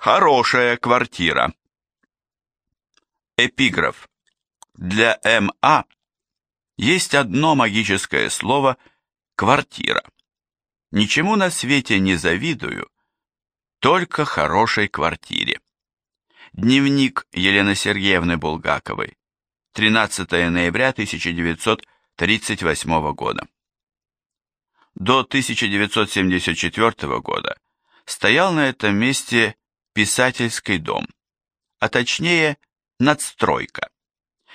Хорошая квартира. Эпиграф. Для М.А. есть одно магическое слово «квартира». Ничему на свете не завидую, только хорошей квартире. Дневник Елены Сергеевны Булгаковой. 13 ноября 1938 года. До 1974 года стоял на этом месте писательский дом, а точнее надстройка.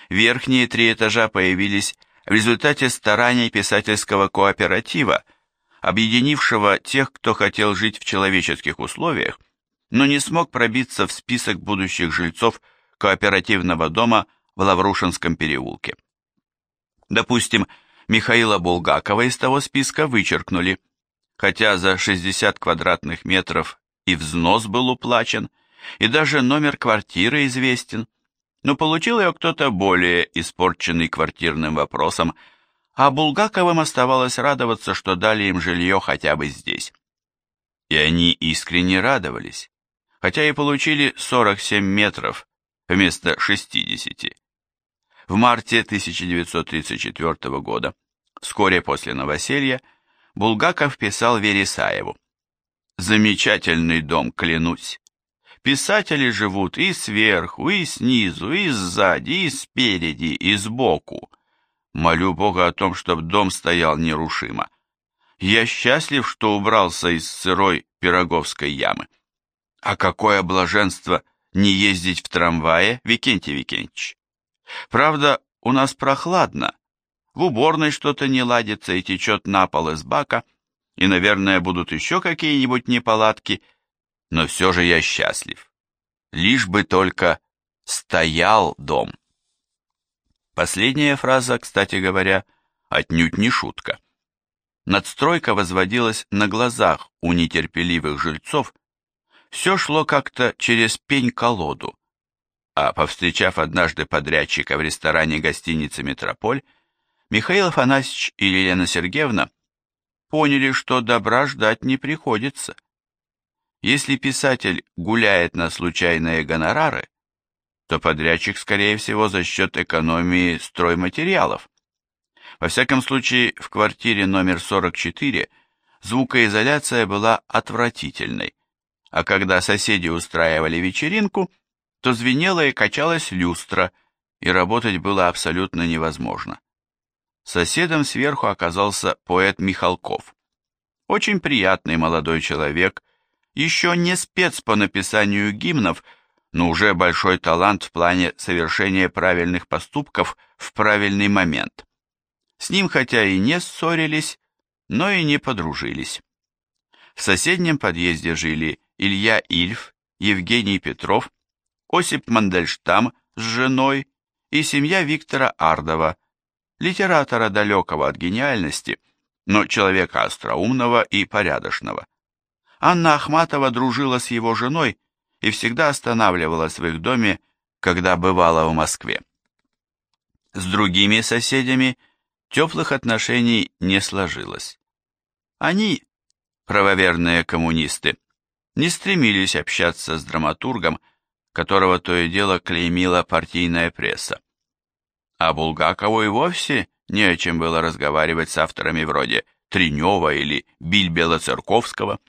Верхние три этажа появились в результате стараний писательского кооператива, объединившего тех, кто хотел жить в человеческих условиях, но не смог пробиться в список будущих жильцов кооперативного дома в Лаврушинском переулке. Допустим, Михаила Булгакова из того списка вычеркнули, хотя за 60 квадратных метров и взнос был уплачен, и даже номер квартиры известен, но получил ее кто-то более испорченный квартирным вопросом, а Булгаковым оставалось радоваться, что дали им жилье хотя бы здесь. И они искренне радовались, хотя и получили 47 метров вместо 60. В марте 1934 года, вскоре после новоселья, Булгаков писал Вересаеву. «Замечательный дом, клянусь. Писатели живут и сверху, и снизу, и сзади, и спереди, и сбоку. Молю Бога о том, чтобы дом стоял нерушимо. Я счастлив, что убрался из сырой пироговской ямы. А какое блаженство не ездить в трамвае, Викентий Викентьевич. Правда, у нас прохладно. В уборной что-то не ладится и течет на пол из бака, и, наверное, будут еще какие-нибудь неполадки, но все же я счастлив. Лишь бы только стоял дом. Последняя фраза, кстати говоря, отнюдь не шутка. Надстройка возводилась на глазах у нетерпеливых жильцов, все шло как-то через пень-колоду а повстречав однажды подрядчика в ресторане гостиницы «Метрополь», Михаил Афанасьевич и Елена Сергеевна поняли, что добра ждать не приходится. Если писатель гуляет на случайные гонорары, то подрядчик, скорее всего, за счет экономии стройматериалов. Во всяком случае, в квартире номер 44 звукоизоляция была отвратительной, а когда соседи устраивали вечеринку – то звенела и качалась люстра, и работать было абсолютно невозможно. Соседом сверху оказался поэт Михалков. Очень приятный молодой человек, еще не спец по написанию гимнов, но уже большой талант в плане совершения правильных поступков в правильный момент. С ним хотя и не ссорились, но и не подружились. В соседнем подъезде жили Илья Ильф, Евгений Петров Осип Мандельштам с женой и семья Виктора Ардова, литератора далекого от гениальности, но человека остроумного и порядочного. Анна Ахматова дружила с его женой и всегда останавливалась в их доме, когда бывала в Москве. С другими соседями теплых отношений не сложилось. Они, правоверные коммунисты, не стремились общаться с драматургом, которого то и дело клеймила партийная пресса. А Булгакову и вовсе не о чем было разговаривать с авторами вроде Тренева или Бильбела-Церковского,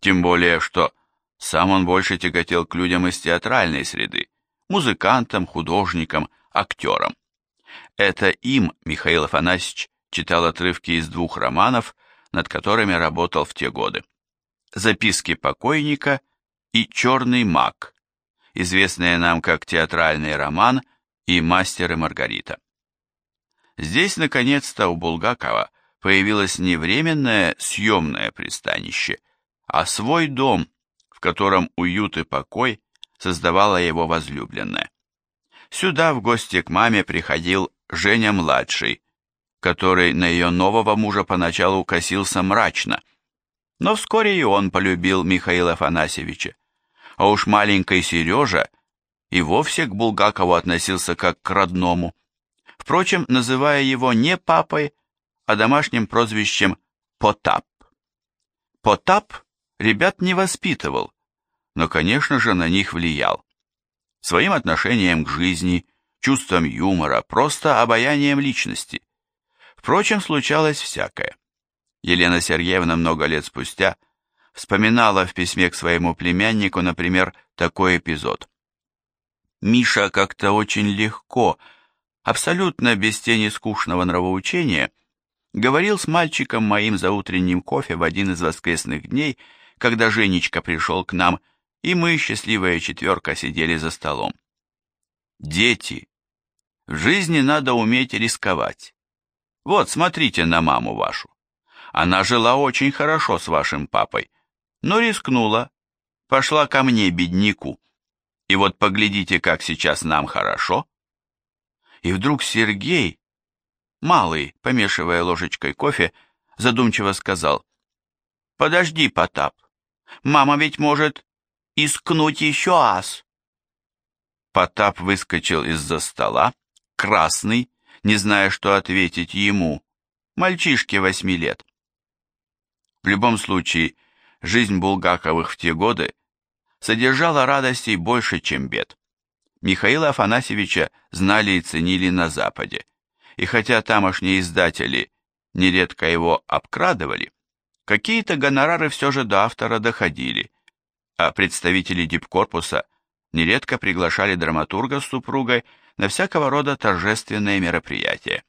тем более, что сам он больше тяготел к людям из театральной среды, музыкантам, художникам, актерам. Это им Михаил Афанасьевич читал отрывки из двух романов, над которыми работал в те годы. «Записки покойника» и «Черный маг», известные нам как театральный роман и «Мастер и Маргарита». Здесь, наконец-то, у Булгакова появилось не временное съемное пристанище, а свой дом, в котором уют и покой создавала его возлюбленная. Сюда в гости к маме приходил Женя-младший, который на ее нового мужа поначалу косился мрачно, но вскоре и он полюбил Михаила Афанасьевича а уж маленький Сережа и вовсе к Булгакову относился как к родному, впрочем, называя его не папой, а домашним прозвищем Потап. Потап ребят не воспитывал, но, конечно же, на них влиял. Своим отношением к жизни, чувством юмора, просто обаянием личности. Впрочем, случалось всякое. Елена Сергеевна много лет спустя вспоминала в письме к своему племяннику, например, такой эпизод. Миша как-то очень легко, абсолютно без тени скучного нравоучения, говорил с мальчиком моим за утренним кофе в один из воскресных дней, когда Женечка пришел к нам, и мы, счастливая четверка, сидели за столом. Дети, в жизни надо уметь рисковать. Вот, смотрите на маму вашу. Она жила очень хорошо с вашим папой, но рискнула, пошла ко мне, бедняку. И вот поглядите, как сейчас нам хорошо. И вдруг Сергей, малый, помешивая ложечкой кофе, задумчиво сказал, «Подожди, Потап, мама ведь может искнуть еще ас». Потап выскочил из-за стола, красный, не зная, что ответить ему, мальчишке восьми лет. В любом случае, жизнь Булгаковых в те годы содержала радостей больше, чем бед. Михаила Афанасьевича знали и ценили на Западе, и хотя тамошние издатели нередко его обкрадывали, какие-то гонорары все же до автора доходили, а представители дипкорпуса нередко приглашали драматурга с супругой на всякого рода торжественные мероприятия.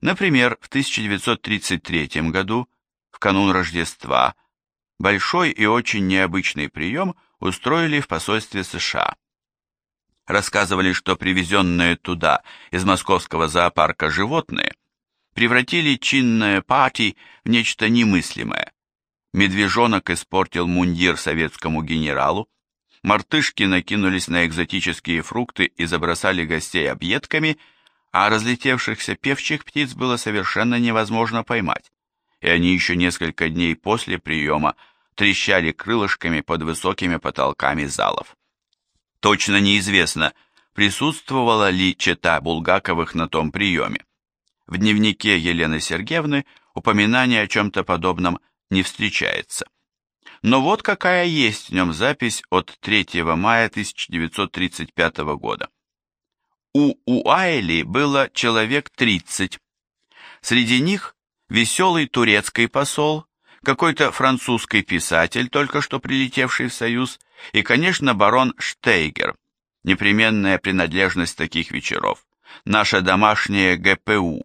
Например, в 1933 году в канун Рождества большой и очень необычный прием устроили в посольстве США. Рассказывали, что привезенные туда из московского зоопарка животные превратили чинное пати в нечто немыслимое. Медвежонок испортил мундир советскому генералу, мартышки накинулись на экзотические фрукты и забросали гостей объедками, а разлетевшихся певчих птиц было совершенно невозможно поймать и они еще несколько дней после приема трещали крылышками под высокими потолками залов. Точно неизвестно, присутствовала ли чета Булгаковых на том приеме. В дневнике Елены Сергеевны упоминание о чем-то подобном не встречается. Но вот какая есть в нем запись от 3 мая 1935 года. У Уайли было человек 30. Среди них веселый турецкий посол, какой-то французский писатель, только что прилетевший в Союз, и, конечно, барон Штейгер, непременная принадлежность таких вечеров, наша домашняя ГПУ,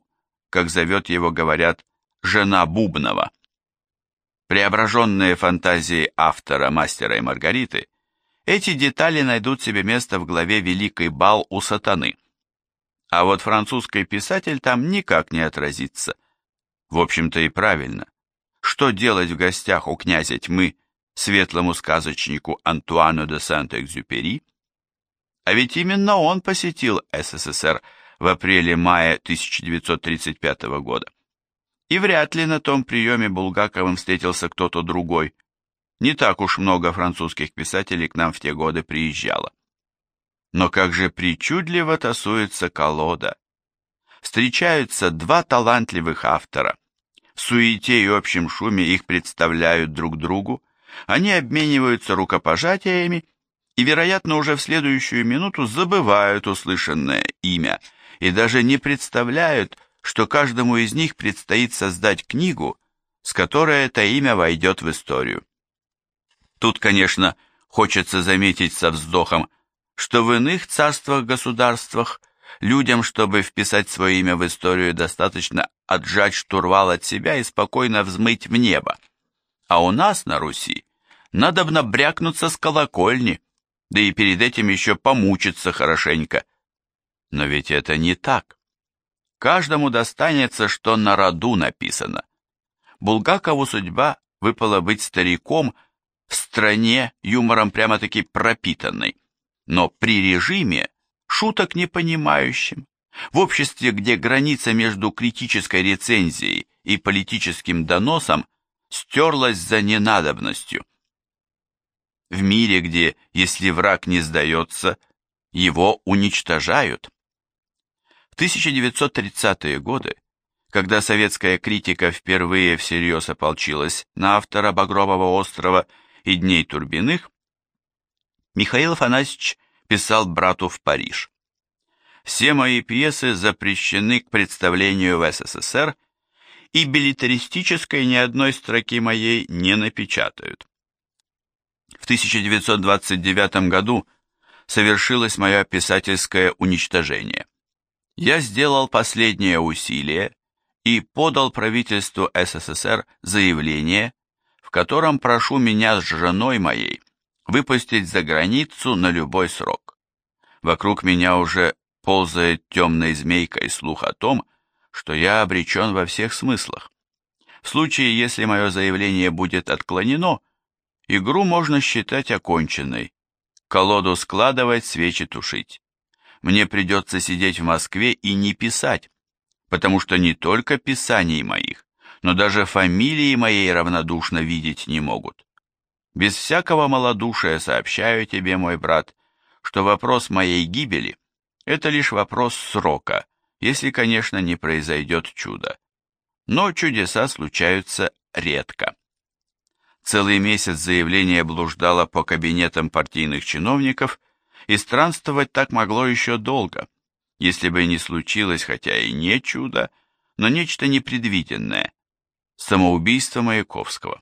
как зовет его, говорят, жена Бубнова. Преображенные фантазии автора «Мастера и Маргариты», эти детали найдут себе место в главе «Великий бал у сатаны». А вот французский писатель там никак не отразится – в общем-то и правильно. Что делать в гостях у князя тьмы, светлому сказочнику Антуану де Сент-Экзюпери? А ведь именно он посетил СССР в апреле-мае 1935 года. И вряд ли на том приеме Булгаковым встретился кто-то другой. Не так уж много французских писателей к нам в те годы приезжало. Но как же причудливо тасуется колода встречаются два талантливых автора. Суете и общем шуме их представляют друг другу, они обмениваются рукопожатиями и, вероятно, уже в следующую минуту забывают услышанное имя и даже не представляют, что каждому из них предстоит создать книгу, с которой это имя войдет в историю. Тут, конечно, хочется заметить со вздохом, что в иных царствах-государствах Людям, чтобы вписать свое имя в историю, достаточно отжать штурвал от себя и спокойно взмыть в небо. А у нас на Руси надо бы набрякнуться с колокольни, да и перед этим еще помучиться хорошенько. Но ведь это не так. Каждому достанется, что на роду написано. Булгакову судьба выпала быть стариком в стране юмором прямо-таки пропитанной, но при режиме, шуток непонимающим, в обществе, где граница между критической рецензией и политическим доносом стерлась за ненадобностью. В мире, где, если враг не сдается, его уничтожают. В 1930-е годы, когда советская критика впервые всерьез ополчилась на автора «Багрового острова» и «Дней Турбиных», Михаил Афанасьевич писал брату в Париж. Все мои пьесы запрещены к представлению в СССР, и билетаристической ни одной строки моей не напечатают. В 1929 году совершилось мое писательское уничтожение. Я сделал последнее усилие и подал правительству СССР заявление, в котором прошу меня с женой моей выпустить за границу на любой срок. Вокруг меня уже ползает темной змейкой слух о том, что я обречен во всех смыслах. В случае, если мое заявление будет отклонено, игру можно считать оконченной, колоду складывать, свечи тушить. Мне придется сидеть в Москве и не писать, потому что не только писаний моих, но даже фамилии моей равнодушно видеть не могут. Без всякого малодушия сообщаю тебе, мой брат, что вопрос моей гибели – это лишь вопрос срока, если, конечно, не произойдет чудо. Но чудеса случаются редко. Целый месяц заявление блуждало по кабинетам партийных чиновников, и странствовать так могло еще долго, если бы не случилось, хотя и не чудо, но нечто непредвиденное – самоубийство Маяковского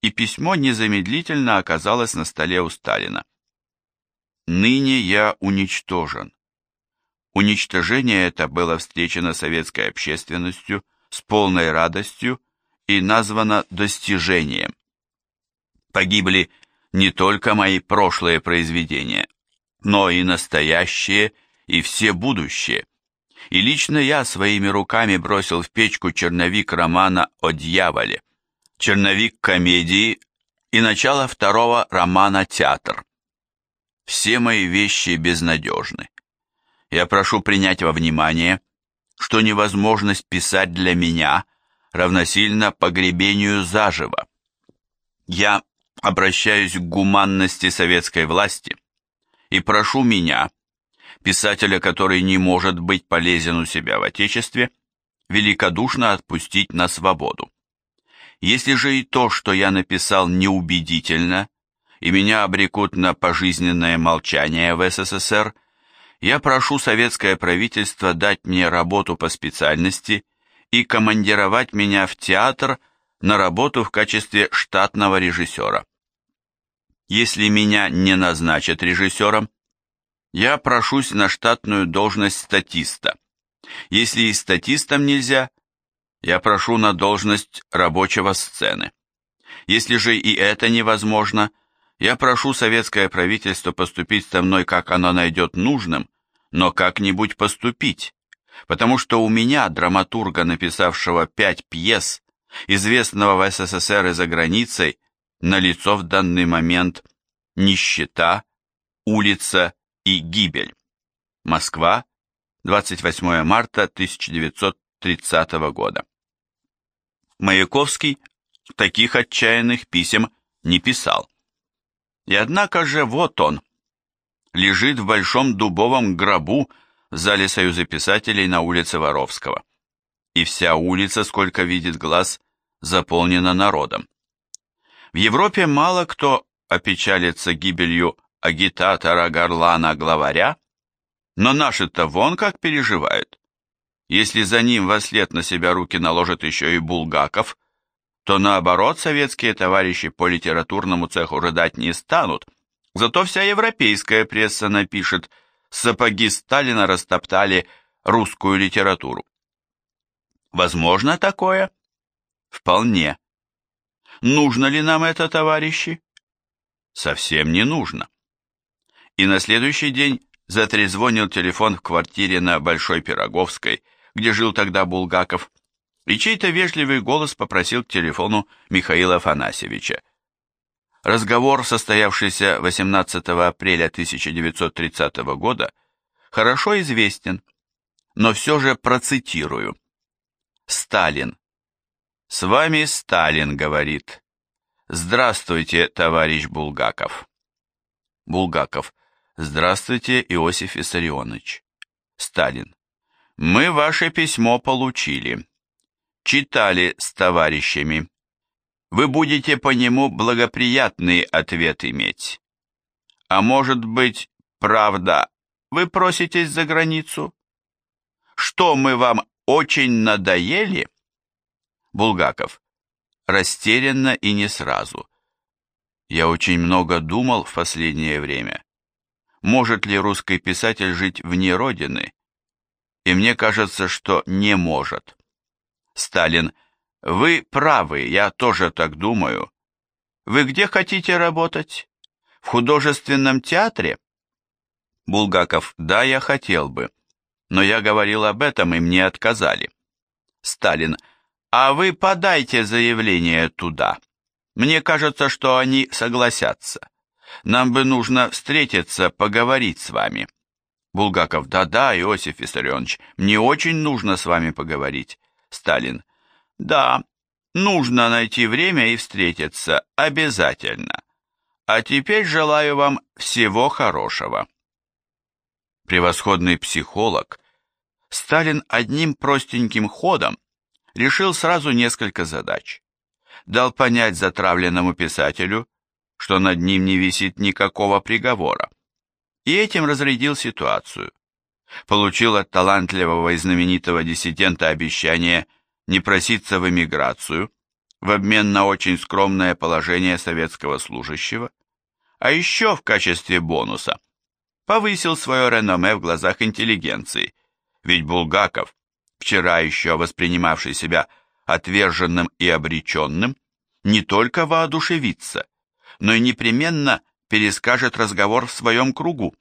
и письмо незамедлительно оказалось на столе у Сталина. «Ныне я уничтожен». Уничтожение это было встречено советской общественностью с полной радостью и названо достижением. Погибли не только мои прошлые произведения, но и настоящие, и все будущие. И лично я своими руками бросил в печку черновик романа о дьяволе черновик комедии и начало второго романа «Театр». Все мои вещи безнадежны. Я прошу принять во внимание, что невозможность писать для меня равносильно погребению заживо. Я обращаюсь к гуманности советской власти и прошу меня, писателя, который не может быть полезен у себя в Отечестве, великодушно отпустить на свободу. Если же и то, что я написал, неубедительно, и меня обрекут на пожизненное молчание в СССР, я прошу советское правительство дать мне работу по специальности и командировать меня в театр на работу в качестве штатного режиссера. Если меня не назначат режиссером, я прошусь на штатную должность статиста. Если и статистом нельзя, я прошу на должность рабочего сцены. Если же и это невозможно, я прошу советское правительство поступить со мной, как оно найдет нужным, но как-нибудь поступить, потому что у меня, драматурга, написавшего пять пьес, известного в СССР и за границей, налицо в данный момент нищета, улица и гибель. Москва, 28 марта 1930 года. Маяковский таких отчаянных писем не писал. И однако же вот он, лежит в большом дубовом гробу в зале Союза писателей на улице Воровского. И вся улица, сколько видит глаз, заполнена народом. В Европе мало кто опечалится гибелью агитатора Горлана-главаря, но наши-то вон как переживают. Если за ним во след на себя руки наложит еще и Булгаков, то наоборот советские товарищи по литературному цеху рыдать не станут, зато вся европейская пресса напишет «Сапоги Сталина растоптали русскую литературу». Возможно такое? Вполне. Нужно ли нам это, товарищи? Совсем не нужно. И на следующий день затрезвонил телефон в квартире на Большой Пироговской, где жил тогда Булгаков, и чей-то вежливый голос попросил к телефону Михаила Афанасьевича. Разговор, состоявшийся 18 апреля 1930 года, хорошо известен, но все же процитирую. Сталин. «С вами Сталин, — говорит. Здравствуйте, товарищ Булгаков». Булгаков. Здравствуйте, Иосиф Виссарионович. Сталин. Мы ваше письмо получили. Читали с товарищами. Вы будете по нему благоприятный ответ иметь. А может быть, правда, вы проситесь за границу? Что мы вам очень надоели? Булгаков. Растерянно и не сразу. Я очень много думал в последнее время. Может ли русский писатель жить вне родины? И мне кажется, что не может. Сталин. Вы правы, я тоже так думаю. Вы где хотите работать? В художественном театре? Булгаков. Да, я хотел бы. Но я говорил об этом, и мне отказали. Сталин. А вы подайте заявление туда. Мне кажется, что они согласятся. Нам бы нужно встретиться, поговорить с вами. Булгаков. Да-да, Иосиф Виссарионович, мне очень нужно с вами поговорить. Сталин. Да, нужно найти время и встретиться. Обязательно. А теперь желаю вам всего хорошего. Превосходный психолог, Сталин одним простеньким ходом решил сразу несколько задач. Дал понять затравленному писателю, что над ним не висит никакого приговора, и этим разрядил ситуацию. Получил от талантливого и знаменитого диссидента обещание не проситься в эмиграцию в обмен на очень скромное положение советского служащего, а еще в качестве бонуса повысил свое реноме в глазах интеллигенции, ведь Булгаков, вчера еще воспринимавший себя отверженным и обреченным, не только воодушевится, но и непременно перескажет разговор в своем кругу.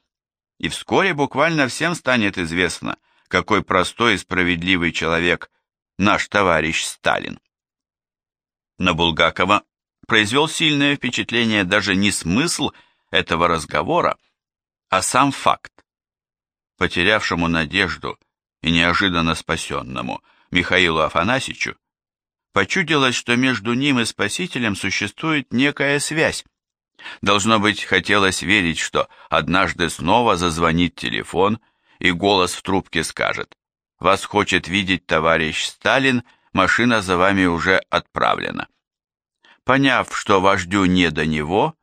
И вскоре буквально всем станет известно, какой простой и справедливый человек наш товарищ Сталин. На Булгакова произвел сильное впечатление даже не смысл этого разговора, а сам факт. Потерявшему надежду и неожиданно спасенному Михаилу Афанасьичу почудилось, что между ним и Спасителем существует некая связь. Должно быть, хотелось верить, что однажды снова зазвонит телефон, и голос в трубке скажет «Вас хочет видеть товарищ Сталин, машина за вами уже отправлена». Поняв, что вождю не до него,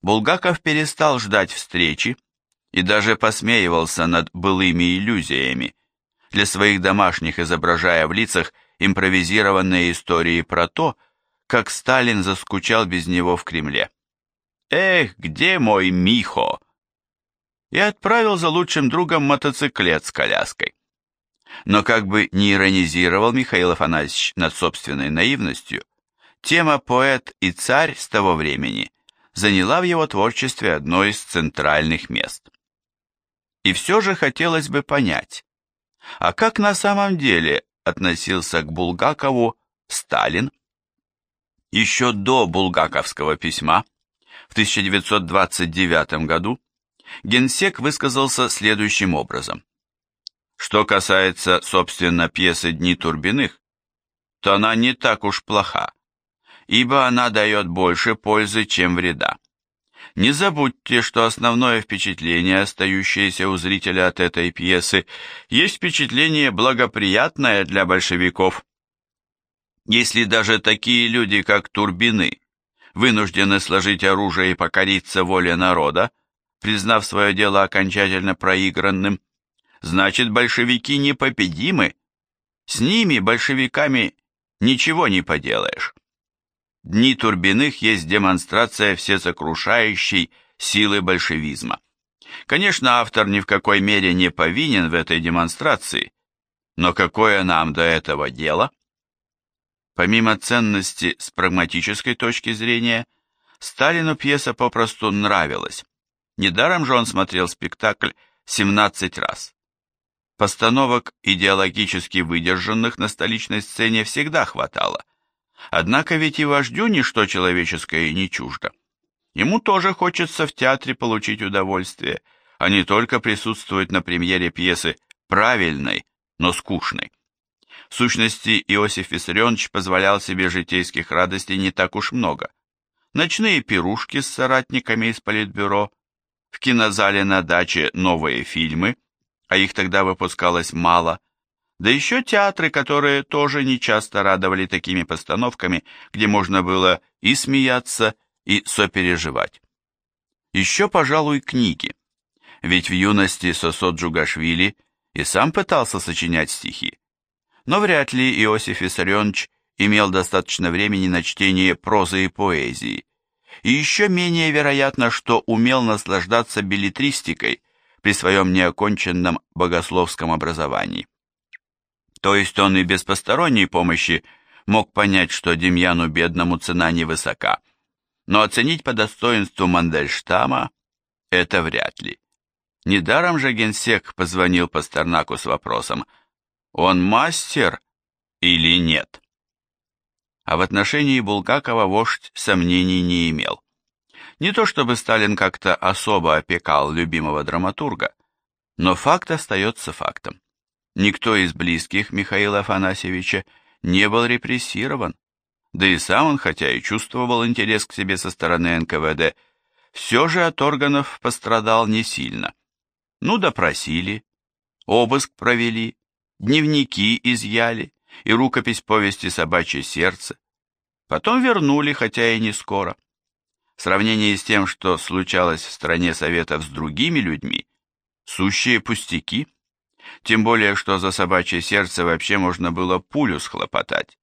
Булгаков перестал ждать встречи и даже посмеивался над былыми иллюзиями, для своих домашних изображая в лицах импровизированные истории про то, как Сталин заскучал без него в Кремле. «Эх, где мой Михо?» И отправил за лучшим другом мотоциклет с коляской. Но как бы не иронизировал Михаил Афанасьевич над собственной наивностью, тема «Поэт и царь» с того времени заняла в его творчестве одно из центральных мест. И все же хотелось бы понять, а как на самом деле относился к Булгакову Сталин? Еще до булгаковского письма в 1929 году генсек высказался следующим образом. Что касается, собственно, пьесы «Дни Турбиных», то она не так уж плоха, ибо она дает больше пользы, чем вреда. Не забудьте, что основное впечатление, остающееся у зрителя от этой пьесы, есть впечатление благоприятное для большевиков. Если даже такие люди, как Турбины, вынуждены сложить оружие и покориться воле народа, признав свое дело окончательно проигранным, значит большевики непобедимы. С ними, большевиками, ничего не поделаешь. Дни Турбиных есть демонстрация всесокрушающей силы большевизма. Конечно, автор ни в какой мере не повинен в этой демонстрации, но какое нам до этого дело? Помимо ценности с прагматической точки зрения, Сталину пьеса попросту нравилась. Недаром же он смотрел спектакль 17 раз. Постановок идеологически выдержанных на столичной сцене всегда хватало – Однако ведь и вождю ничто человеческое не чуждо. Ему тоже хочется в театре получить удовольствие, а не только присутствовать на премьере пьесы правильной, но скучной. В сущности, Иосиф Виссарионович позволял себе житейских радостей не так уж много. Ночные пирушки с соратниками из политбюро, в кинозале на даче новые фильмы, а их тогда выпускалось мало, да еще театры, которые тоже нечасто радовали такими постановками, где можно было и смеяться, и сопереживать. Еще, пожалуй, книги. Ведь в юности Сосо Джугашвили и сам пытался сочинять стихи. Но вряд ли Иосиф Виссарионович имел достаточно времени на чтение прозы и поэзии. И еще менее вероятно, что умел наслаждаться билетристикой при своем неоконченном богословском образовании. То есть он и без посторонней помощи мог понять, что Демьяну бедному цена невысока, но оценить по достоинству Мандельштама – это вряд ли. Недаром же генсек позвонил Пастернаку с вопросом «Он мастер или нет?». А в отношении Булгакова вождь сомнений не имел. Не то чтобы Сталин как-то особо опекал любимого драматурга, но факт остается фактом. Никто из близких Михаила Афанасьевича не был репрессирован, да и сам он, хотя и чувствовал интерес к себе со стороны НКВД, все же от органов пострадал не сильно. Ну, допросили, обыск провели, дневники изъяли и рукопись повести «Собачье сердце». Потом вернули, хотя и не скоро. В сравнении с тем, что случалось в стране Советов с другими людьми, сущие пустяки. Тем более, что за «Собачье сердце» вообще можно было пулю схлопотать.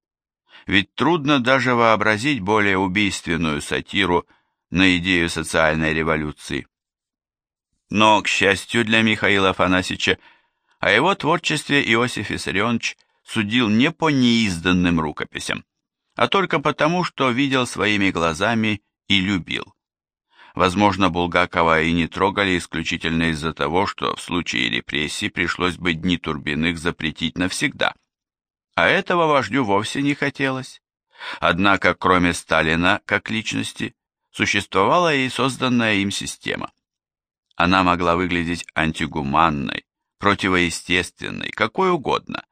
Ведь трудно даже вообразить более убийственную сатиру на идею социальной революции. Но, к счастью для Михаила Афанасьевича, о его творчестве Иосиф Виссарионович судил не по неизданным рукописям, а только потому, что видел своими глазами и любил. Возможно, Булгакова и не трогали исключительно из-за того, что в случае репрессий пришлось бы дни Турбиных запретить навсегда. А этого вождю вовсе не хотелось. Однако, кроме Сталина как личности, существовала и созданная им система. Она могла выглядеть антигуманной, противоестественной, какой угодно,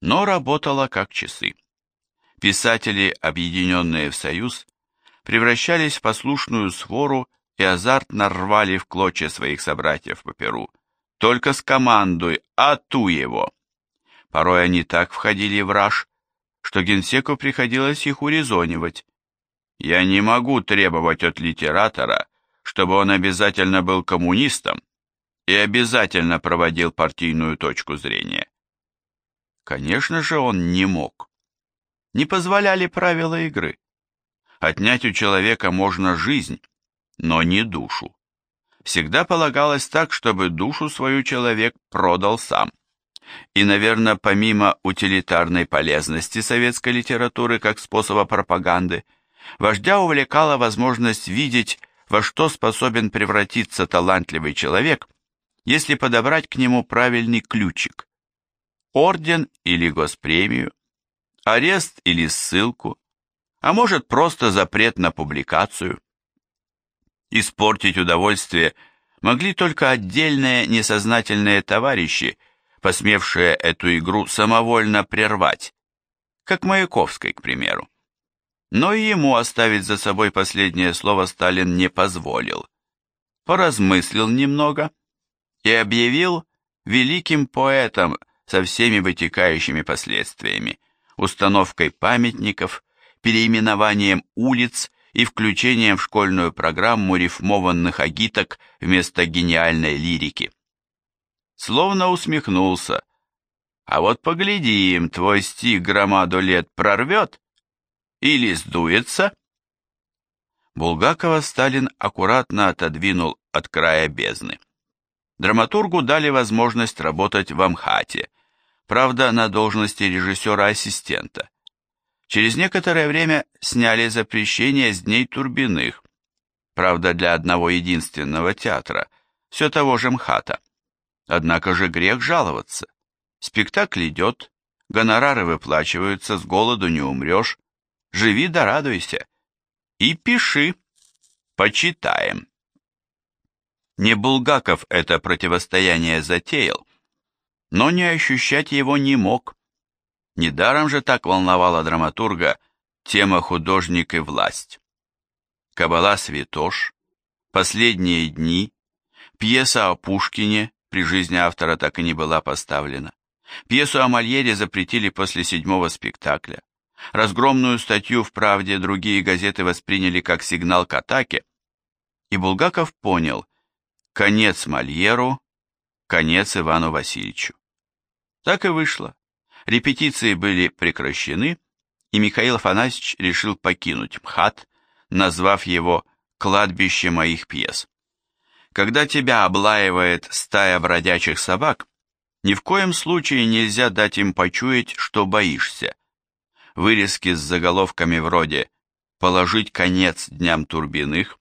но работала как часы. Писатели, объединенные в союз, превращались в послушную свору и азартно рвали в клочья своих собратьев по перу. Только с командой «Ату его!». Порой они так входили в раж, что генсеку приходилось их урезонивать. «Я не могу требовать от литератора, чтобы он обязательно был коммунистом и обязательно проводил партийную точку зрения». Конечно же, он не мог. Не позволяли правила игры. Отнять у человека можно жизнь, но не душу. Всегда полагалось так, чтобы душу свою человек продал сам. И, наверное, помимо утилитарной полезности советской литературы как способа пропаганды, вождя увлекала возможность видеть, во что способен превратиться талантливый человек, если подобрать к нему правильный ключик. Орден или госпремию, арест или ссылку, а может просто запрет на публикацию. Испортить удовольствие могли только отдельные несознательные товарищи, посмевшие эту игру самовольно прервать, как Маяковской, к примеру. Но и ему оставить за собой последнее слово Сталин не позволил. Поразмыслил немного и объявил великим поэтом со всеми вытекающими последствиями, установкой памятников, переименованием улиц и включением в школьную программу рифмованных агиток вместо гениальной лирики. Словно усмехнулся. А вот поглядим, твой стих громаду лет прорвет или сдуется? Булгакова Сталин аккуратно отодвинул от края бездны. Драматургу дали возможность работать в Амхате, правда, на должности режиссера-ассистента. Через некоторое время сняли запрещение с дней Турбиных, правда, для одного единственного театра, все того же МХАТа. Однако же грех жаловаться. Спектакль идет, гонорары выплачиваются, с голоду не умрешь, живи да радуйся. И пиши, почитаем. Не Булгаков это противостояние затеял, но не ощущать его не мог. Недаром же так волновала драматурга тема художник и власть. Кабала Святош, Последние дни, пьеса о Пушкине, при жизни автора так и не была поставлена. Пьесу о Мольере запретили после седьмого спектакля. Разгромную статью в «Правде» другие газеты восприняли как сигнал к атаке, и Булгаков понял – конец Мольеру, конец Ивану Васильевичу. Так и вышло. Репетиции были прекращены, и Михаил Афанасьевич решил покинуть МХАТ, назвав его «Кладбище моих пьес». Когда тебя облаивает стая бродячих собак, ни в коем случае нельзя дать им почуять, что боишься. Вырезки с заголовками вроде «Положить конец дням Турбиных»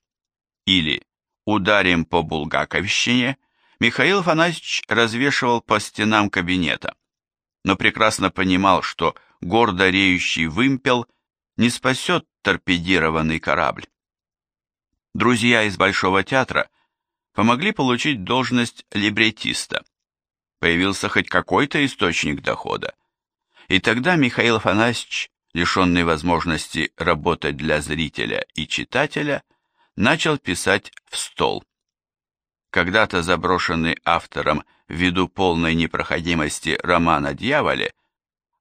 или «Ударим по Булгаковщине» Михаил Афанасьевич развешивал по стенам кабинета, но прекрасно понимал, что гордо реющий вымпел не спасет торпедированный корабль. Друзья из Большого театра помогли получить должность либретиста. Появился хоть какой-то источник дохода. И тогда Михаил Афанасьевич, лишенный возможности работать для зрителя и читателя, начал писать в стол. Когда-то заброшенный автором ввиду полной непроходимости романа «Дьяволе»,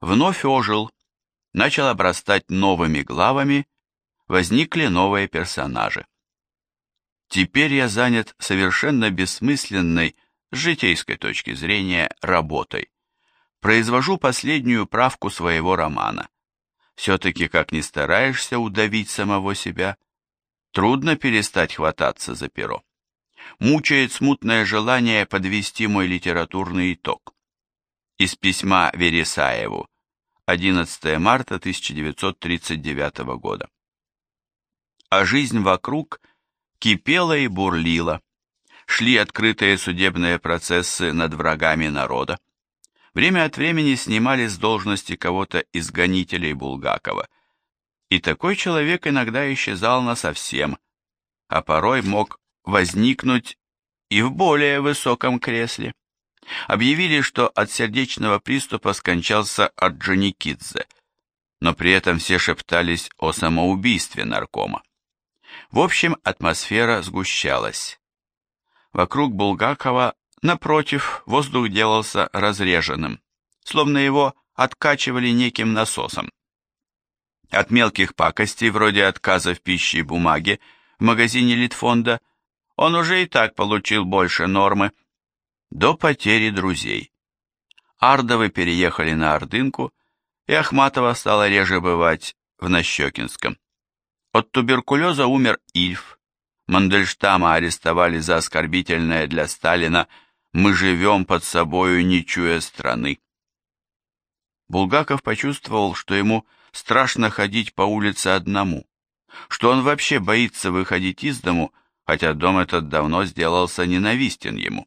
вновь ожил, начал обрастать новыми главами, возникли новые персонажи. Теперь я занят совершенно бессмысленной, с житейской точки зрения, работой. Произвожу последнюю правку своего романа. Все-таки, как ни стараешься удавить самого себя, трудно перестать хвататься за перо. Мучает смутное желание подвести мой литературный итог. Из письма Вересаеву 11 марта 1939 года. А жизнь вокруг кипела и бурлила. Шли открытые судебные процессы над врагами народа. Время от времени снимали с должности кого-то из гонителей Булгакова. И такой человек иногда исчезал насовсем, а порой мог возникнуть и в более высоком кресле объявили, что от сердечного приступа скончался Орджоникидзе, но при этом все шептались о самоубийстве наркома. В общем, атмосфера сгущалась. Вокруг Булгакова, напротив, воздух делался разреженным, словно его откачивали неким насосом. От мелких пакостей, вроде отказа в пище и бумаге в магазине Литфонда, он уже и так получил больше нормы, до потери друзей. Ардовы переехали на Ордынку, и Ахматова стала реже бывать в Нащекинском. От туберкулеза умер Ильф. Мандельштама арестовали за оскорбительное для Сталина «Мы живем под собою, не чуя страны». Булгаков почувствовал, что ему страшно ходить по улице одному, что он вообще боится выходить из дому, хотя дом этот давно сделался ненавистен ему.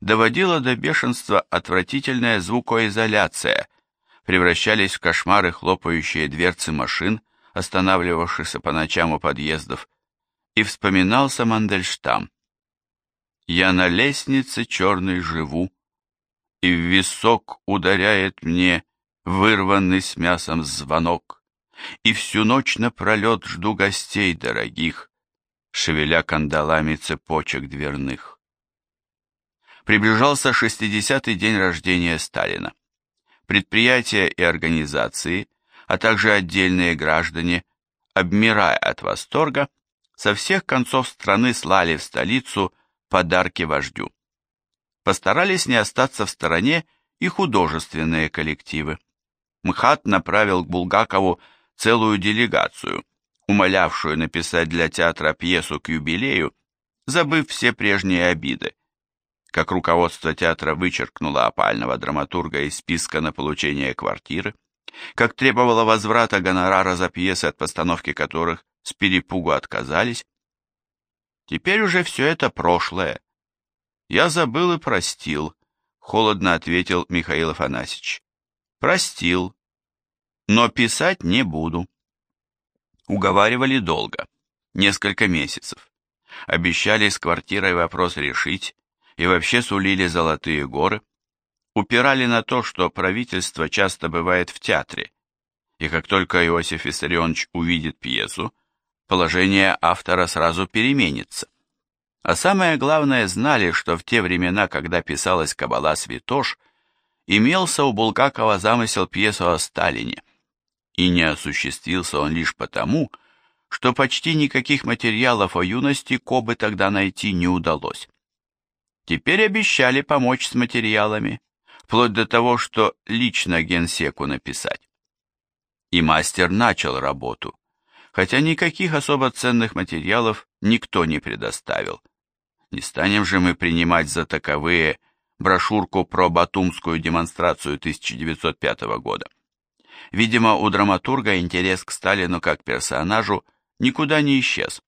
Доводила до бешенства отвратительная звукоизоляция, превращались в кошмары хлопающие дверцы машин, останавливавшихся по ночам у подъездов, и вспоминался Мандельштам. «Я на лестнице черной живу, и в висок ударяет мне вырванный с мясом звонок, и всю ночь напролет жду гостей дорогих, шевеля кандалами цепочек дверных. Приближался 60-й день рождения Сталина. Предприятия и организации, а также отдельные граждане, обмирая от восторга, со всех концов страны слали в столицу подарки вождю. Постарались не остаться в стороне и художественные коллективы. МХАТ направил к Булгакову целую делегацию, умолявшую написать для театра пьесу к юбилею, забыв все прежние обиды как руководство театра вычеркнуло опального драматурга из списка на получение квартиры, как требовало возврата гонорара за пьесы, от постановки которых с перепугу отказались. Теперь уже все это прошлое. Я забыл и простил, холодно ответил Михаил Афанасьевич. Простил, но писать не буду. Уговаривали долго, несколько месяцев. Обещали с квартирой вопрос решить, и вообще сулили золотые горы, упирали на то, что правительство часто бывает в театре, и как только Иосиф Виссарионович увидит пьесу, положение автора сразу переменится. А самое главное, знали, что в те времена, когда писалась «Кабала Святош», имелся у Булгакова замысел пьесу о Сталине, и не осуществился он лишь потому, что почти никаких материалов о юности Кобы тогда найти не удалось. Теперь обещали помочь с материалами, вплоть до того, что лично генсеку написать. И мастер начал работу, хотя никаких особо ценных материалов никто не предоставил. Не станем же мы принимать за таковые брошюрку про Батумскую демонстрацию 1905 года. Видимо, у драматурга интерес к Сталину как персонажу никуда не исчез.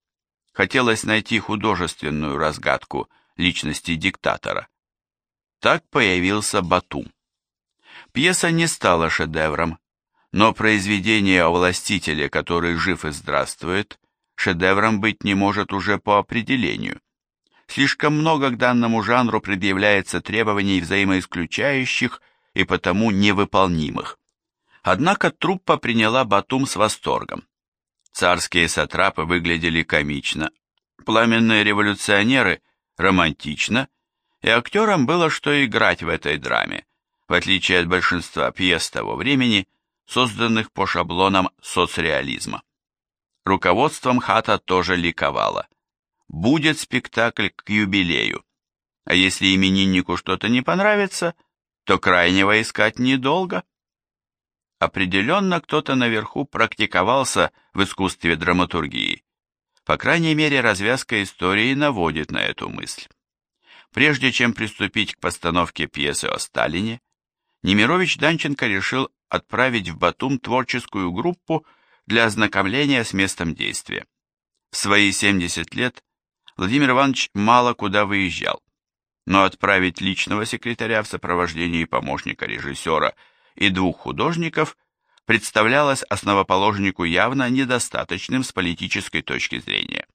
Хотелось найти художественную разгадку личности диктатора. Так появился Батум. Пьеса не стала шедевром, но произведение о властителе, который жив и здравствует, шедевром быть не может уже по определению. Слишком много к данному жанру предъявляется требований взаимоисключающих и потому невыполнимых. Однако труппа приняла Батум с восторгом. Царские сатрапы выглядели комично, пламенные революционеры – романтично, и актерам было что играть в этой драме, в отличие от большинства пьес того времени, созданных по шаблонам соцреализма. Руководством хата тоже ликовало. Будет спектакль к юбилею. А если имениннику что-то не понравится, то крайнего искать недолго. Определенно кто-то наверху практиковался в искусстве драматургии. По крайней мере, развязка истории наводит на эту мысль. Прежде чем приступить к постановке пьесы о Сталине, Немирович Данченко решил отправить в Батум творческую группу для ознакомления с местом действия. В свои 70 лет Владимир Иванович мало куда выезжал, но отправить личного секретаря в сопровождении помощника режиссера и двух художников представлялось основоположнику явно недостаточным с политической точки зрения.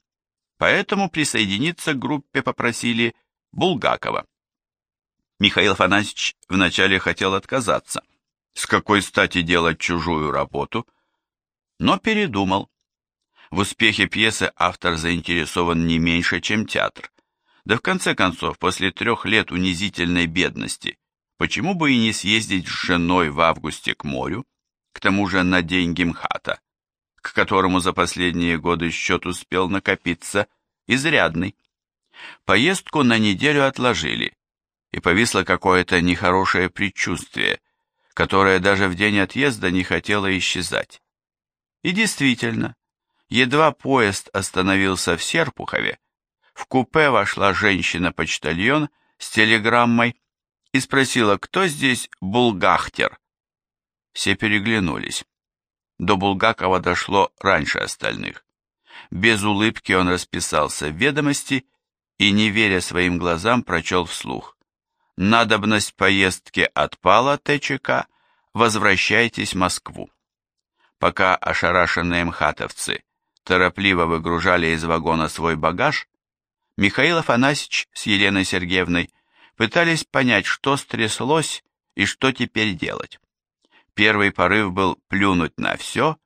Поэтому присоединиться к группе попросили Булгакова. Михаил Афанасьевич вначале хотел отказаться. С какой стати делать чужую работу? Но передумал. В успехе пьесы автор заинтересован не меньше, чем театр. Да в конце концов, после трех лет унизительной бедности, почему бы и не съездить с женой в августе к морю, к тому же на деньги МХАТа, к которому за последние годы счет успел накопиться изрядный. Поездку на неделю отложили, и повисло какое-то нехорошее предчувствие, которое даже в день отъезда не хотело исчезать. И действительно, Едва поезд остановился в Серпухове, в купе вошла женщина-почтальон с телеграммой и спросила, кто здесь Булгахтер. Все переглянулись. До Булгакова дошло раньше остальных. Без улыбки он расписался в ведомости и, не веря своим глазам, прочел вслух. «Надобность поездки отпала, ТЧК, возвращайтесь в Москву». Пока ошарашенные мхатовцы торопливо выгружали из вагона свой багаж, Михаил Афанасьевич с Еленой Сергеевной пытались понять, что стряслось и что теперь делать. Первый порыв был плюнуть на все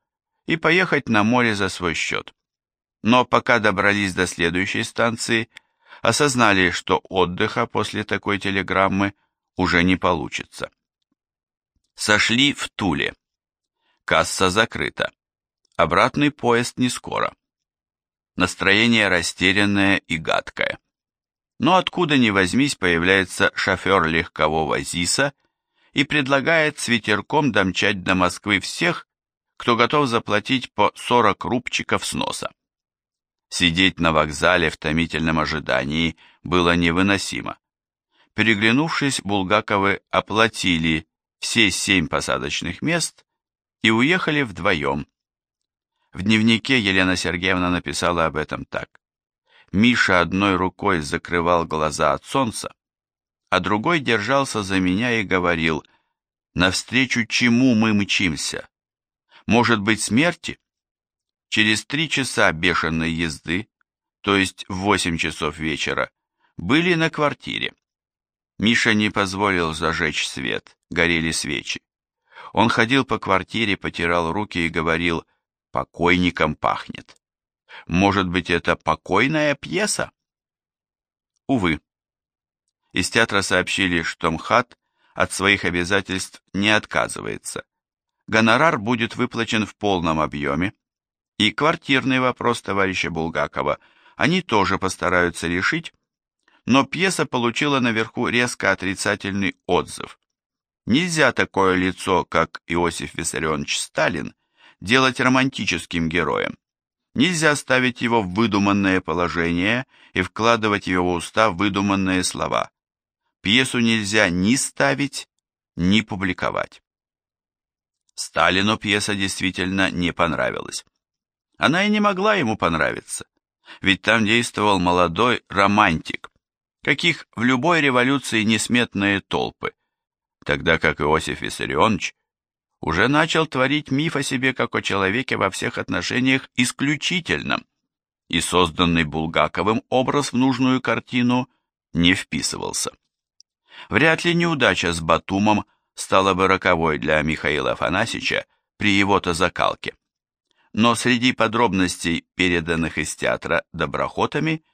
и поехать на море за свой счет. Но пока добрались до следующей станции, осознали, что отдыха после такой телеграммы уже не получится. Сошли в Туле. Касса закрыта. Обратный поезд не скоро. Настроение растерянное и гадкое. Но откуда ни возьмись появляется шофер легкового ЗИСа и предлагает с ветерком домчать до Москвы всех, кто готов заплатить по 40 рубчиков с носа. Сидеть на вокзале в томительном ожидании было невыносимо. Переглянувшись, Булгаковы оплатили все семь посадочных мест и уехали вдвоем, в дневнике Елена Сергеевна написала об этом так. Миша одной рукой закрывал глаза от солнца, а другой держался за меня и говорил, навстречу чему мы мчимся? Может быть, смерти? Через три часа бешеной езды, то есть в восемь часов вечера, были на квартире. Миша не позволил зажечь свет, горели свечи. Он ходил по квартире, потирал руки и говорил покойником пахнет. Может быть, это покойная пьеса? Увы. Из театра сообщили, что МХАТ от своих обязательств не отказывается. Гонорар будет выплачен в полном объеме, И квартирный вопрос товарища Булгакова они тоже постараются решить, но пьеса получила наверху резко отрицательный отзыв. Нельзя такое лицо, как Иосиф Виссарионович Сталин, делать романтическим героем. Нельзя ставить его в выдуманное положение и вкладывать в его уста выдуманные слова. Пьесу нельзя ни ставить, ни публиковать. Сталину пьеса действительно не понравилась. Она и не могла ему понравиться, ведь там действовал молодой романтик, каких в любой революции несметные толпы, тогда как Иосиф Виссарионович уже начал творить миф о себе как о человеке во всех отношениях исключительном, и созданный Булгаковым образ в нужную картину не вписывался. Вряд ли неудача с Батумом стала бы роковой для Михаила Афанасьевича при его-то закалке. Но среди подробностей, переданных из театра доброхотами,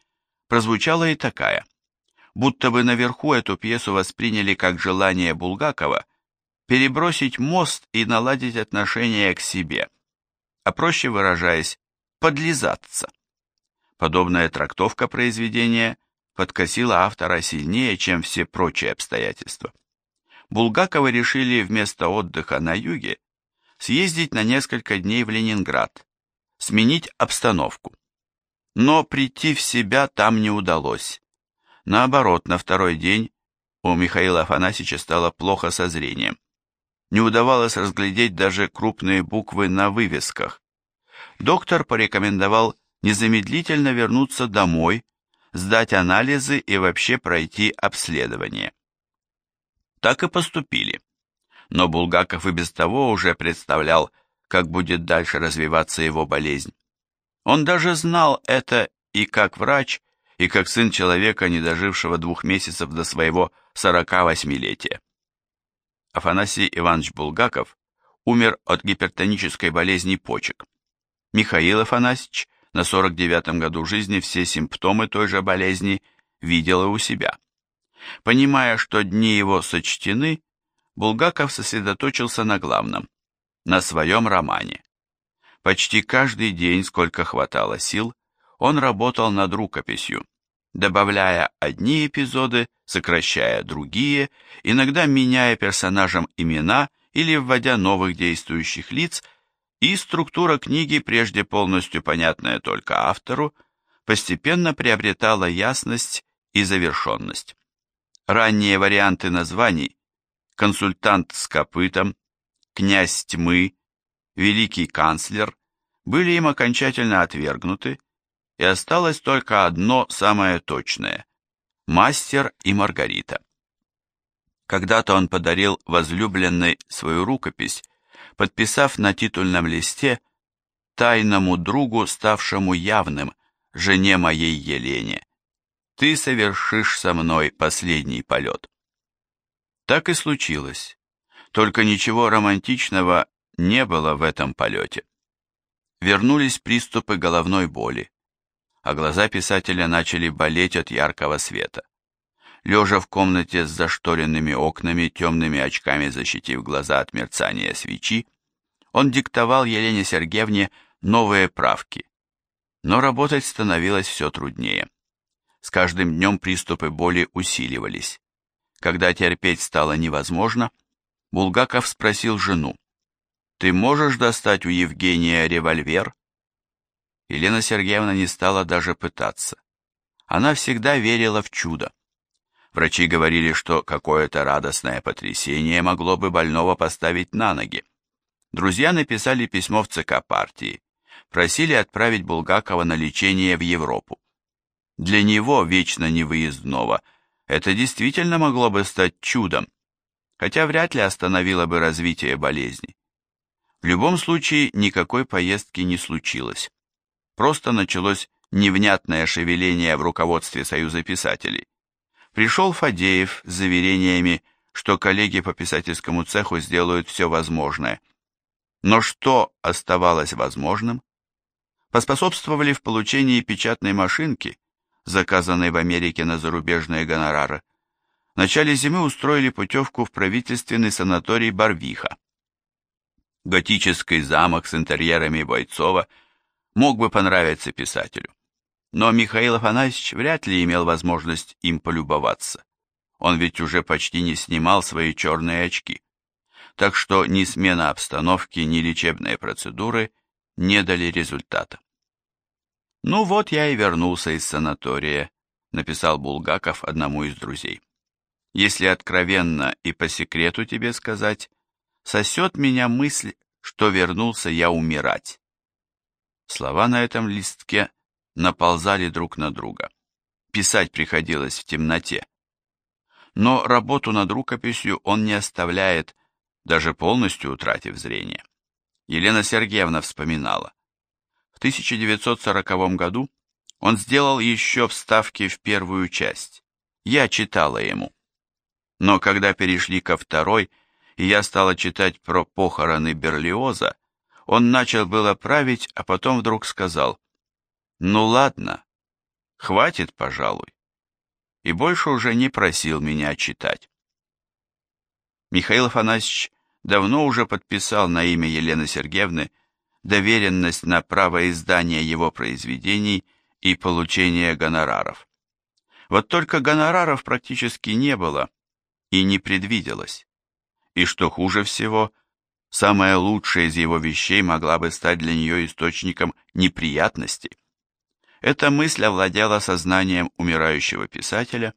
прозвучала и такая, будто бы наверху эту пьесу восприняли как желание Булгакова перебросить мост и наладить отношения к себе, а проще выражаясь, подлизаться. Подобная трактовка произведения подкосила автора сильнее, чем все прочие обстоятельства. Булгаковы решили вместо отдыха на юге съездить на несколько дней в Ленинград, сменить обстановку. Но прийти в себя там не удалось. Наоборот, на второй день у Михаила Афанасьевича стало плохо со зрением не удавалось разглядеть даже крупные буквы на вывесках. Доктор порекомендовал незамедлительно вернуться домой, сдать анализы и вообще пройти обследование. Так и поступили. Но Булгаков и без того уже представлял, как будет дальше развиваться его болезнь. Он даже знал это и как врач, и как сын человека, не дожившего двух месяцев до своего 48-летия. Афанасий Иванович Булгаков умер от гипертонической болезни почек. Михаил Афанасьевич на 49-м году жизни все симптомы той же болезни видел и у себя. Понимая, что дни его сочтены, Булгаков сосредоточился на главном – на своем романе. Почти каждый день, сколько хватало сил, он работал над рукописью, добавляя одни эпизоды, сокращая другие, иногда меняя персонажам имена или вводя новых действующих лиц, и структура книги, прежде полностью понятная только автору, постепенно приобретала ясность и завершенность. Ранние варианты названий «Консультант с копытом», «Князь тьмы», «Великий канцлер» были им окончательно отвергнуты, и осталось только одно самое точное – «Мастер и Маргарита». Когда-то он подарил возлюбленной свою рукопись, подписав на титульном листе «Тайному другу, ставшему явным, жене моей Елене, ты совершишь со мной последний полет». Так и случилось, только ничего романтичного не было в этом полете. Вернулись приступы головной боли а глаза писателя начали болеть от яркого света. Лежа в комнате с зашторенными окнами, темными очками защитив глаза от мерцания свечи, он диктовал Елене Сергеевне новые правки. Но работать становилось все труднее. С каждым днем приступы боли усиливались. Когда терпеть стало невозможно, Булгаков спросил жену, «Ты можешь достать у Евгения револьвер?» Елена Сергеевна не стала даже пытаться. Она всегда верила в чудо. Врачи говорили, что какое-то радостное потрясение могло бы больного поставить на ноги. Друзья написали письмо в ЦК партии, просили отправить Булгакова на лечение в Европу. Для него, вечно невыездного, это действительно могло бы стать чудом, хотя вряд ли остановило бы развитие болезни. В любом случае, никакой поездки не случилось просто началось невнятное шевеление в руководстве Союза писателей. Пришел Фадеев с заверениями, что коллеги по писательскому цеху сделают все возможное. Но что оставалось возможным? Поспособствовали в получении печатной машинки, заказанной в Америке на зарубежные гонорары. В начале зимы устроили путевку в правительственный санаторий Барвиха. Готический замок с интерьерами Бойцова – мог бы понравиться писателю. Но Михаил Афанасьевич вряд ли имел возможность им полюбоваться. Он ведь уже почти не снимал свои черные очки. Так что ни смена обстановки, ни лечебные процедуры не дали результата. «Ну вот я и вернулся из санатория», — написал Булгаков одному из друзей. «Если откровенно и по секрету тебе сказать, сосет меня мысль, что вернулся я умирать». Слова на этом листке наползали друг на друга. Писать приходилось в темноте. Но работу над рукописью он не оставляет, даже полностью утратив зрение. Елена Сергеевна вспоминала. В 1940 году он сделал еще вставки в первую часть. Я читала ему. Но когда перешли ко второй, и я стала читать про похороны Берлиоза, он начал было править, а потом вдруг сказал, «Ну ладно, хватит, пожалуй», и больше уже не просил меня читать. Михаил Афанасьевич давно уже подписал на имя Елены Сергеевны доверенность на право издания его произведений и получения гонораров. Вот только гонораров практически не было и не предвиделось. И что хуже всего, самая лучшая из его вещей могла бы стать для нее источником неприятностей. Эта мысль овладела сознанием умирающего писателя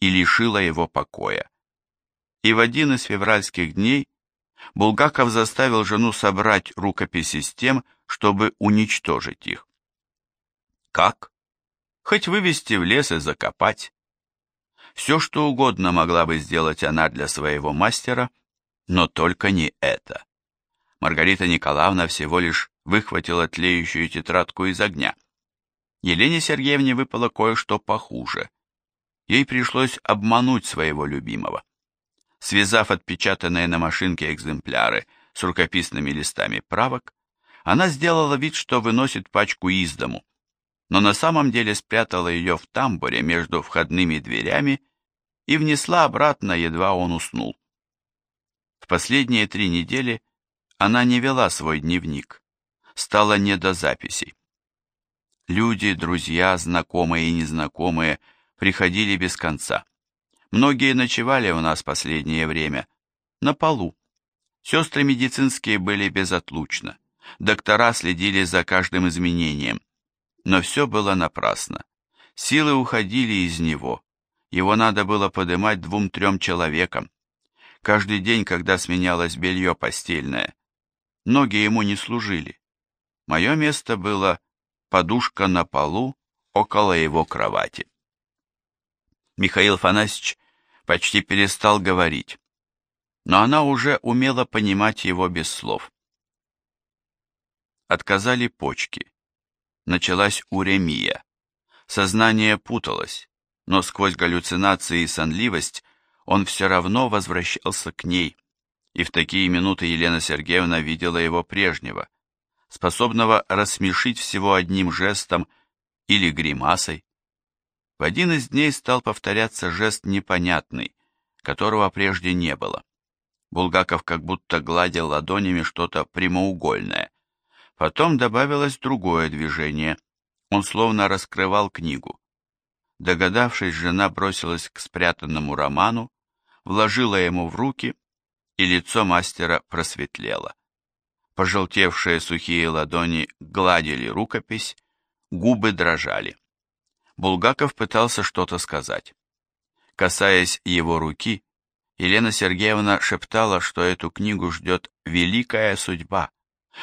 и лишила его покоя. И в один из февральских дней Булгаков заставил жену собрать рукописи с тем, чтобы уничтожить их. Как? Хоть вывести в лес и закопать. Все, что угодно могла бы сделать она для своего мастера, но только не это. Маргарита Николаевна всего лишь выхватила тлеющую тетрадку из огня. Елене Сергеевне выпало кое-что похуже. Ей пришлось обмануть своего любимого. Связав отпечатанные на машинке экземпляры с рукописными листами правок, она сделала вид, что выносит пачку из дому, но на самом деле спрятала ее в тамбуре между входными дверями и внесла обратно, едва он уснул. В последние три недели она не вела свой дневник, стала не до записей. Люди, друзья, знакомые и незнакомые приходили без конца. Многие ночевали у нас последнее время. На полу. Сестры медицинские были безотлучно. Доктора следили за каждым изменением. Но все было напрасно. Силы уходили из него. Его надо было подымать двум-трем человекам. Каждый день, когда сменялось белье постельное. Ноги ему не служили. Мое место было подушка на полу около его кровати. Михаил Фанасьевич почти перестал говорить, но она уже умела понимать его без слов. Отказали почки. Началась уремия. Сознание путалось, но сквозь галлюцинации и сонливость он все равно возвращался к ней, и в такие минуты Елена Сергеевна видела его прежнего, способного рассмешить всего одним жестом или гримасой, в один из дней стал повторяться жест непонятный, которого прежде не было. Булгаков как будто гладил ладонями что-то прямоугольное. Потом добавилось другое движение. Он словно раскрывал книгу. Догадавшись, жена бросилась к спрятанному роману, вложила ему в руки, и лицо мастера просветлело. Пожелтевшие сухие ладони гладили рукопись, губы дрожали. Булгаков пытался что-то сказать. Касаясь его руки, Елена Сергеевна шептала, что эту книгу ждет великая судьба,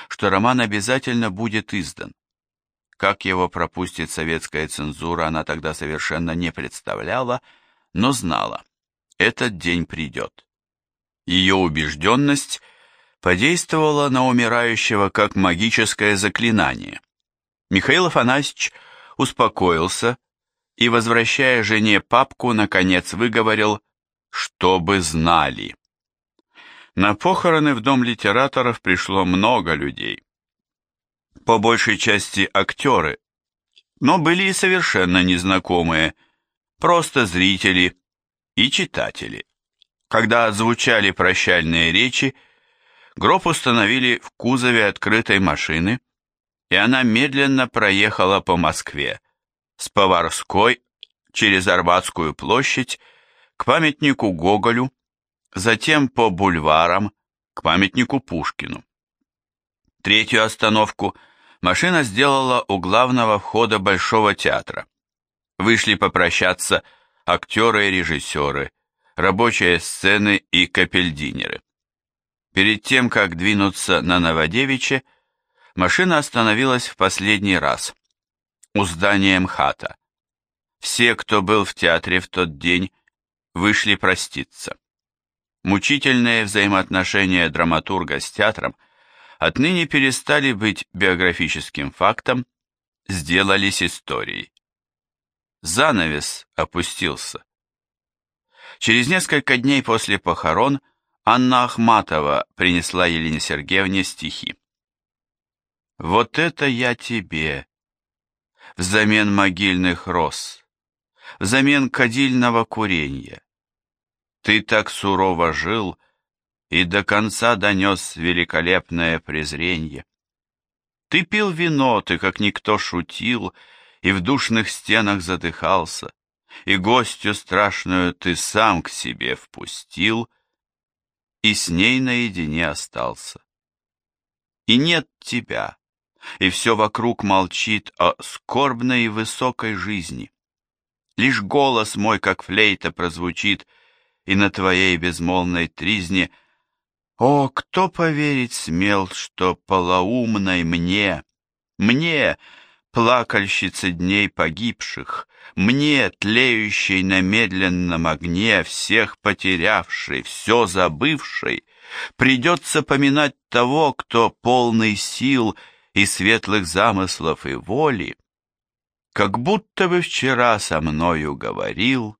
что роман обязательно будет издан. Как его пропустит советская цензура, она тогда совершенно не представляла, но знала, этот день придет. Ее убежденность подействовала на умирающего как магическое заклинание. Михаил Афанасьевич успокоился и, возвращая жене папку, наконец выговорил «чтобы знали». На похороны в Дом литераторов пришло много людей. По большей части актеры, но были и совершенно незнакомые, просто зрители и читатели. Когда звучали прощальные речи, гроб установили в кузове открытой машины, и она медленно проехала по Москве, с Поварской через Арбатскую площадь к памятнику Гоголю, затем по бульварам к памятнику Пушкину. Третью остановку машина сделала у главного входа Большого театра. Вышли попрощаться актеры и режиссеры, рабочие сцены и капельдинеры. Перед тем, как двинуться на Новодевичье, машина остановилась в последний раз у здания МХАТа. Все, кто был в театре в тот день, вышли проститься. Мучительные взаимоотношения драматурга с театром отныне перестали быть биографическим фактом, сделались историей. Занавес опустился. Через несколько дней после похорон Анна Ахматова принесла Елене Сергеевне стихи. «Вот это я тебе, взамен могильных роз, взамен кадильного куренья. Ты так сурово жил и до конца донес великолепное презренье. Ты пил вино, ты как никто шутил, и в душных стенах задыхался, и гостью страшную ты сам к себе впустил, и с ней наедине остался. И нет тебя, и все вокруг молчит о скорбной и высокой жизни. Лишь голос мой, как флейта, прозвучит, и на твоей безмолвной тризне О, кто поверить смел, что полоумной мне, мне, плакальщице дней погибших, мне, тлеющей на медленном огне, всех потерявшей, все забывшей, придется поминать того, кто полный сил и светлых замыслов и воли, как будто бы вчера со мною говорил,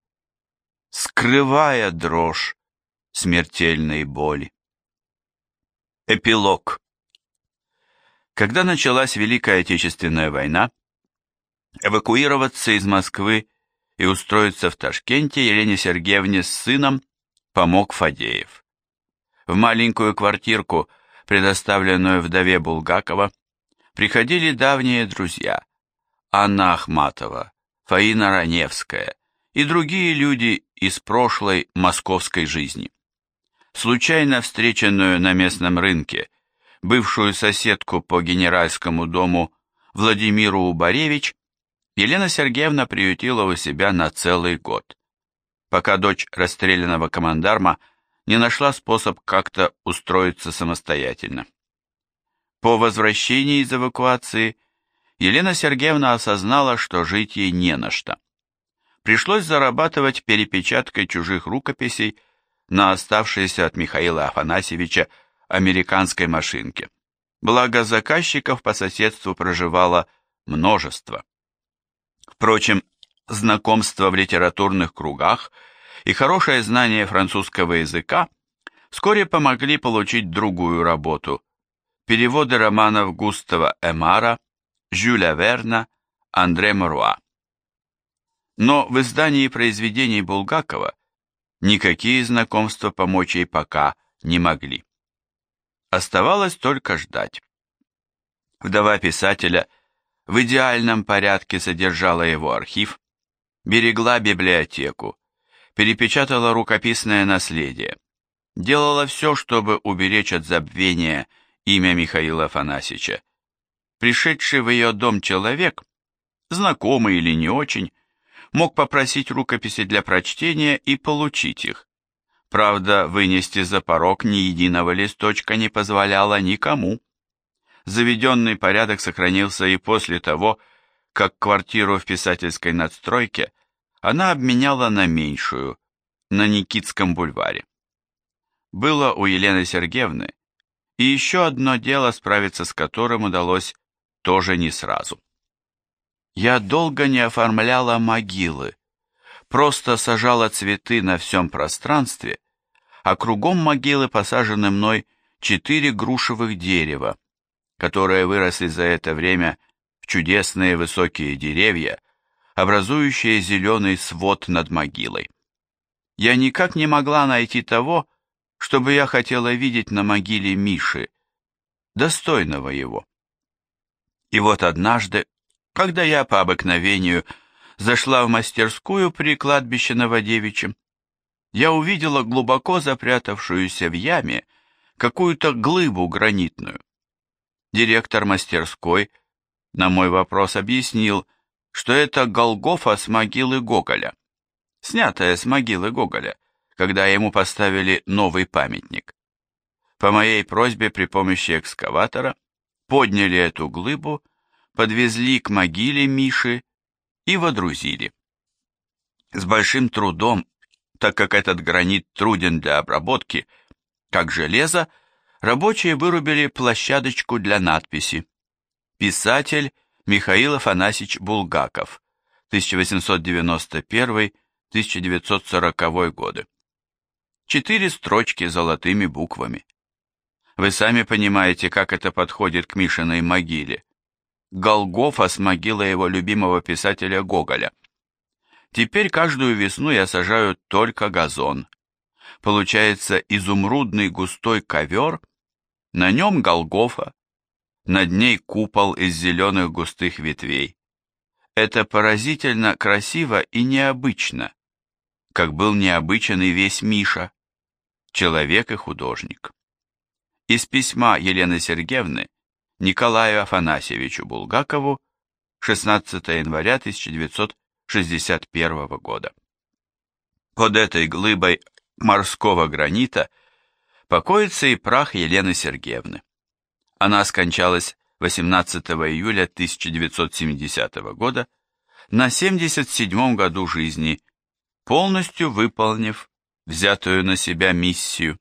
скрывая дрожь смертельной боли. Эпилог Когда началась Великая Отечественная война, эвакуироваться из Москвы и устроиться в Ташкенте Елене Сергеевне с сыном помог Фадеев. В маленькую квартирку, предоставленную вдове Булгакова, приходили давние друзья Анна Ахматова, Фаина Раневская и другие люди из прошлой московской жизни. Случайно встреченную на местном рынке, бывшую соседку по генеральскому дому Владимиру Убаревич, Елена Сергеевна приютила у себя на целый год, пока дочь расстрелянного командарма не нашла способ как-то устроиться самостоятельно. По возвращении из эвакуации Елена Сергеевна осознала, что жить ей не на что. Пришлось зарабатывать перепечаткой чужих рукописей на оставшейся от Михаила Афанасьевича американской машинке. Благо заказчиков по соседству проживало множество. Впрочем, знакомство в литературных кругах и хорошее знание французского языка вскоре помогли получить другую работу – Переводы романов Густава Эмара, Жюля Верна, Андре Моруа. Но в издании произведений Булгакова никакие знакомства помочь ей пока не могли. Оставалось только ждать. Вдова писателя в идеальном порядке содержала его архив, берегла библиотеку, перепечатала рукописное наследие, делала все, чтобы уберечь от забвения – имя Михаила Афанасьевича. Пришедший в ее дом человек, знакомый или не очень, мог попросить рукописи для прочтения и получить их. Правда, вынести за порог ни единого листочка не позволяло никому. Заведенный порядок сохранился и после того, как квартиру в писательской надстройке она обменяла на меньшую, на Никитском бульваре. Было у Елены Сергеевны и еще одно дело, справиться с которым удалось тоже не сразу. Я долго не оформляла могилы, просто сажала цветы на всем пространстве, а кругом могилы посажены мной четыре грушевых дерева, которые выросли за это время в чудесные высокие деревья, образующие зеленый свод над могилой. Я никак не могла найти того, чтобы я хотела видеть на могиле Миши, достойного его. И вот однажды, когда я по обыкновению зашла в мастерскую при кладбище Новодевичьем, я увидела глубоко запрятавшуюся в яме какую-то глыбу гранитную. Директор мастерской на мой вопрос объяснил, что это Голгофа с могилы Гоголя, снятая с могилы Гоголя, когда ему поставили новый памятник. По моей просьбе при помощи экскаватора подняли эту глыбу, подвезли к могиле Миши и водрузили. С большим трудом, так как этот гранит труден для обработки, как железо, рабочие вырубили площадочку для надписи. Писатель Михаил Афанасьевич Булгаков, 1891-1940 годы. Четыре строчки золотыми буквами. Вы сами понимаете, как это подходит к Мишиной могиле. Голгофа с могилы его любимого писателя Гоголя. Теперь каждую весну я сажаю только газон. Получается изумрудный густой ковер, на нем Голгофа, над ней купол из зеленых густых ветвей. Это поразительно красиво и необычно, как был необычен и весь Миша, человек и художник. Из письма Елены Сергеевны Николаю Афанасьевичу Булгакову 16 января 1961 года. Под этой глыбой морского гранита покоится и прах Елены Сергеевны. Она скончалась 18 июля 1970 года на 77 году жизни, полностью выполнив взятую на себя миссию.